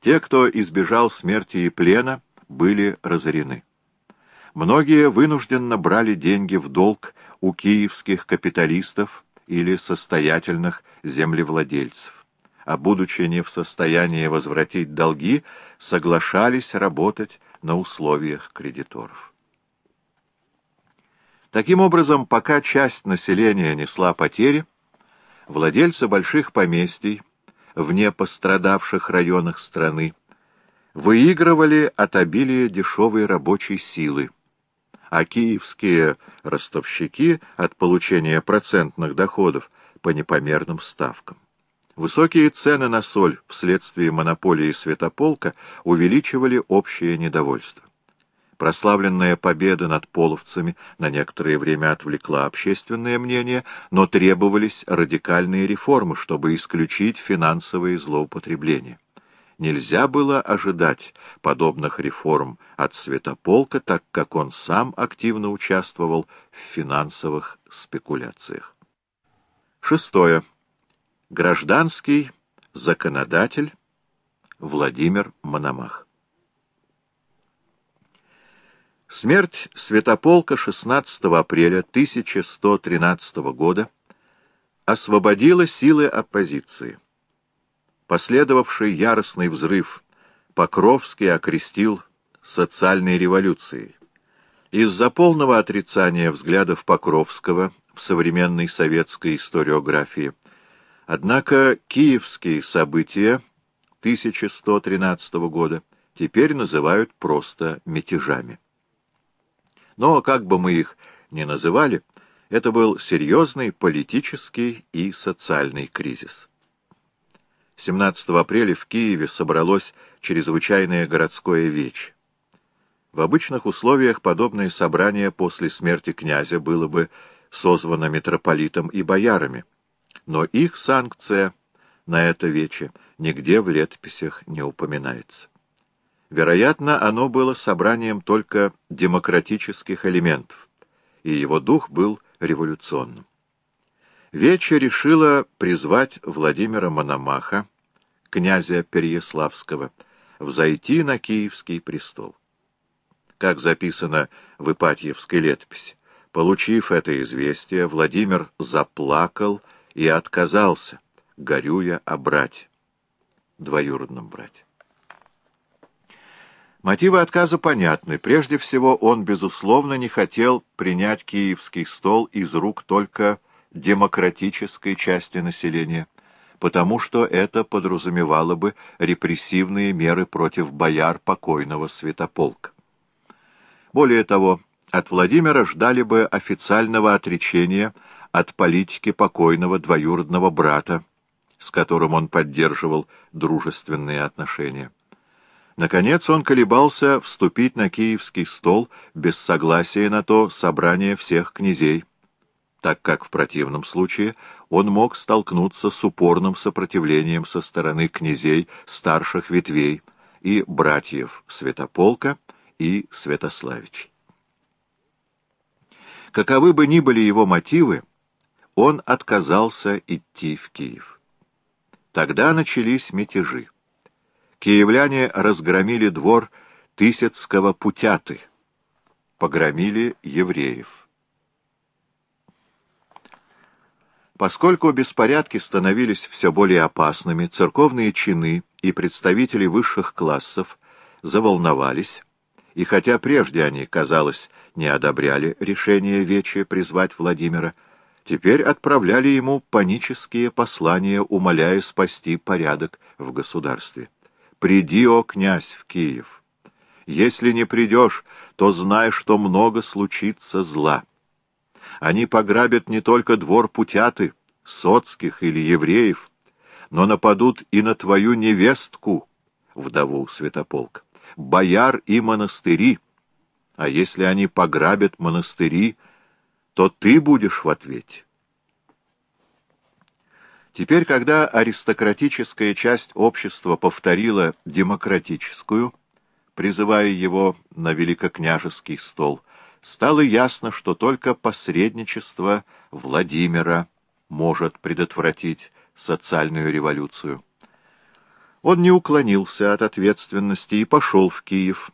Те, кто избежал смерти и плена, были разорены. Многие вынужденно брали деньги в долг у киевских капиталистов или состоятельных землевладельцев, а будучи не в состоянии возвратить долги, соглашались работать на условиях кредиторов. Таким образом, пока часть населения несла потери, владельцы больших поместий в непострадавших районах страны выигрывали от обилия дешевой рабочей силы, а киевские ростовщики от получения процентных доходов по непомерным ставкам. Высокие цены на соль вследствие монополии Святополка увеличивали общее недовольство. Прославленная победа над половцами на некоторое время отвлекла общественное мнение, но требовались радикальные реформы, чтобы исключить финансовые злоупотребления. Нельзя было ожидать подобных реформ от Святополка, так как он сам активно участвовал в финансовых спекуляциях. Шестое. Гражданский законодатель Владимир Мономах. Смерть Святополка 16 апреля 1113 года освободила силы оппозиции. Последовавший яростный взрыв Покровский окрестил социальной революцией. Из-за полного отрицания взглядов Покровского в современной советской историографии. Однако киевские события 1113 года теперь называют просто мятежами. Но, как бы мы их ни называли, это был серьезный политический и социальный кризис. 17 апреля в Киеве собралось чрезвычайное городское вече. В обычных условиях подобное собрание после смерти князя было бы созвано митрополитом и боярами, но их санкция на это вече нигде в летописях не упоминается. Вероятно, оно было собранием только демократических элементов, и его дух был революционным. Вече решила призвать Владимира Мономаха, князя Переяславского, взойти на Киевский престол. Как записано в Ипатьевской летописи, получив это известие, Владимир заплакал и отказался, горюя о брате, двоюродном брате. Мотивы отказа понятны. Прежде всего, он, безусловно, не хотел принять киевский стол из рук только демократической части населения, потому что это подразумевало бы репрессивные меры против бояр покойного святополка. Более того, от Владимира ждали бы официального отречения от политики покойного двоюродного брата, с которым он поддерживал дружественные отношения. Наконец он колебался вступить на киевский стол без согласия на то собрание всех князей, так как в противном случае он мог столкнуться с упорным сопротивлением со стороны князей старших ветвей и братьев Святополка и Святославичей. Каковы бы ни были его мотивы, он отказался идти в Киев. Тогда начались мятежи киевляне разгромили двор Тысяцкого Путяты, погромили евреев. Поскольку беспорядки становились все более опасными, церковные чины и представители высших классов заволновались, и хотя прежде они, казалось, не одобряли решение Вечи призвать Владимира, теперь отправляли ему панические послания, умоляя спасти порядок в государстве. «Приди, о князь, в Киев! Если не придешь, то знай, что много случится зла. Они пограбят не только двор путяты, соцких или евреев, но нападут и на твою невестку, вдову Святополк, бояр и монастыри. А если они пограбят монастыри, то ты будешь в ответе. Теперь, когда аристократическая часть общества повторила демократическую, призывая его на великокняжеский стол, стало ясно, что только посредничество Владимира может предотвратить социальную революцию. Он не уклонился от ответственности и пошел в Киев,